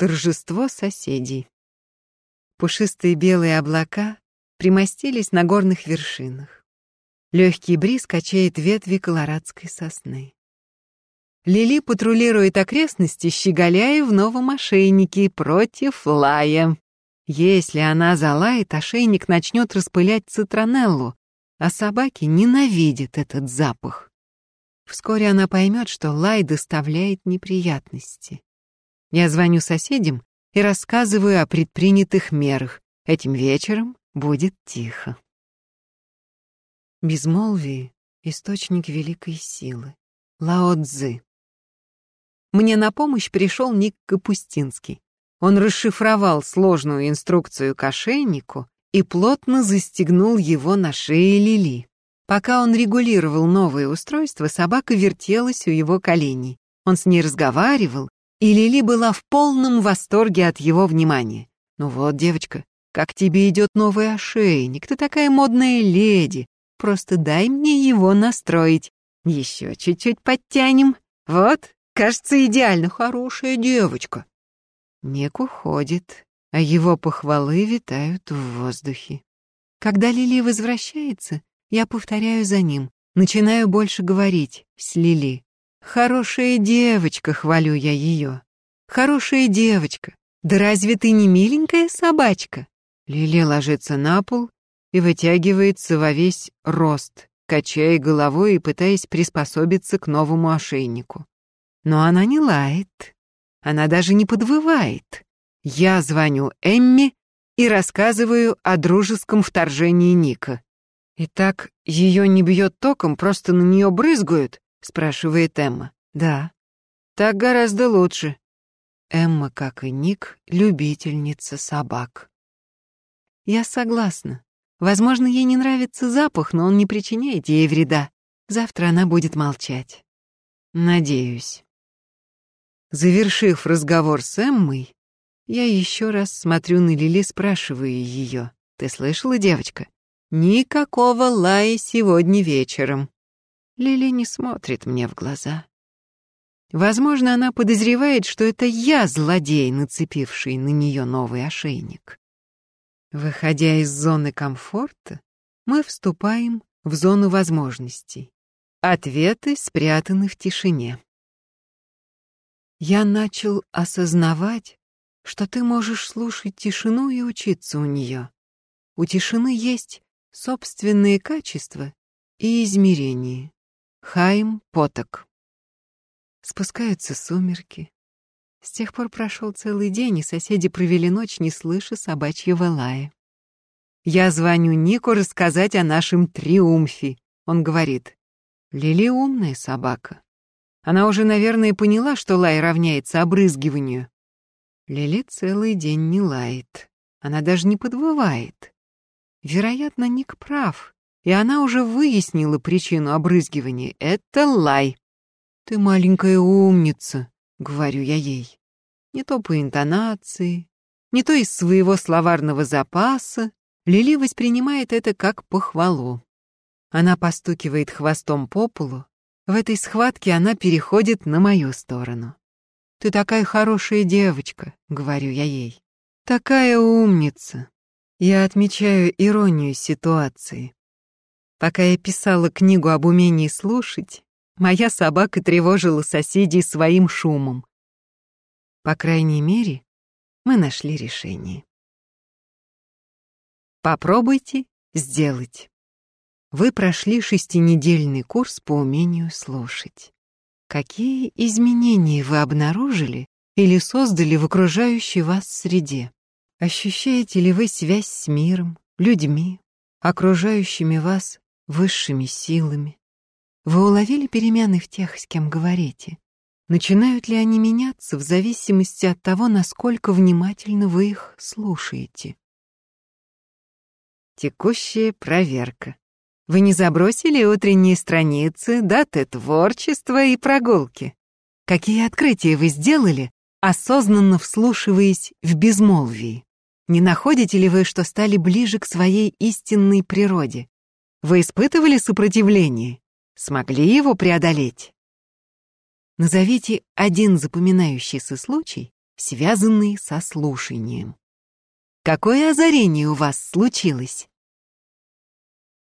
торжество соседей. Пушистые белые облака примостились на горных вершинах. Легкий бриз качает ветви колорадской сосны. Лили патрулирует окрестности, щеголяя в новом ошейнике против лая. Если она залает, ошейник начнет распылять цитронеллу, а собаки ненавидят этот запах. Вскоре она поймет, что лай доставляет неприятности. Я звоню соседям и рассказываю о предпринятых мерах. Этим вечером будет тихо. Безмолвие — источник великой силы. Лао Цзы. Мне на помощь пришел Ник Капустинский. Он расшифровал сложную инструкцию к и плотно застегнул его на шее Лили. Пока он регулировал новое устройство, собака вертелась у его коленей. Он с ней разговаривал, и Лили была в полном восторге от его внимания. «Ну вот, девочка, как тебе идет новый ошейник? Ты такая модная леди. Просто дай мне его настроить. Еще чуть-чуть подтянем. Вот, Кажется, идеально хорошая девочка. Нек уходит, а его похвалы витают в воздухе. Когда Лили возвращается, я повторяю за ним, начинаю больше говорить с Лили. «Хорошая девочка», — хвалю я ее. «Хорошая девочка. Да разве ты не миленькая собачка?» Лили ложится на пол и вытягивается во весь рост, качая головой и пытаясь приспособиться к новому ошейнику. Но она не лает. Она даже не подвывает. Я звоню Эмми и рассказываю о дружеском вторжении Ника. «Итак, ее не бьет током, просто на нее брызгают?» — спрашивает Эмма. «Да». «Так гораздо лучше». Эмма, как и Ник, любительница собак. Я согласна. Возможно, ей не нравится запах, но он не причиняет ей вреда. Завтра она будет молчать. Надеюсь. Завершив разговор с Эммой, я еще раз смотрю на Лили, спрашивая ее. «Ты слышала, девочка? Никакого лая сегодня вечером». Лили не смотрит мне в глаза. Возможно, она подозревает, что это я злодей, нацепивший на нее новый ошейник. Выходя из зоны комфорта, мы вступаем в зону возможностей. Ответы спрятаны в тишине я начал осознавать, что ты можешь слушать тишину и учиться у нее. У тишины есть собственные качества и измерения. Хайм Поток. Спускаются сумерки. С тех пор прошел целый день, и соседи провели ночь, не слыша собачьего лая. Я звоню Нику рассказать о нашем триумфе. Он говорит, Лили умная собака. Она уже, наверное, поняла, что лай равняется обрызгиванию. Лили целый день не лает. Она даже не подвывает. Вероятно, Ник прав, и она уже выяснила причину обрызгивания. Это лай. «Ты маленькая умница», — говорю я ей. Не то по интонации, не то из своего словарного запаса. Лили воспринимает это как похвалу. Она постукивает хвостом по полу, в этой схватке она переходит на мою сторону. «Ты такая хорошая девочка», — говорю я ей. «Такая умница». Я отмечаю иронию ситуации. Пока я писала книгу об умении слушать, моя собака тревожила соседей своим шумом. По крайней мере, мы нашли решение. Попробуйте сделать. Вы прошли шестинедельный курс по умению слушать. Какие изменения вы обнаружили или создали в окружающей вас среде? Ощущаете ли вы связь с миром, людьми, окружающими вас высшими силами? Вы уловили перемены в тех, с кем говорите? Начинают ли они меняться в зависимости от того, насколько внимательно вы их слушаете? Текущая проверка. Вы не забросили утренние страницы, даты творчества и прогулки? Какие открытия вы сделали, осознанно вслушиваясь в безмолвии? Не находите ли вы, что стали ближе к своей истинной природе? Вы испытывали сопротивление? Смогли его преодолеть? Назовите один запоминающийся случай, связанные со слушанием. Какое озарение у вас случилось?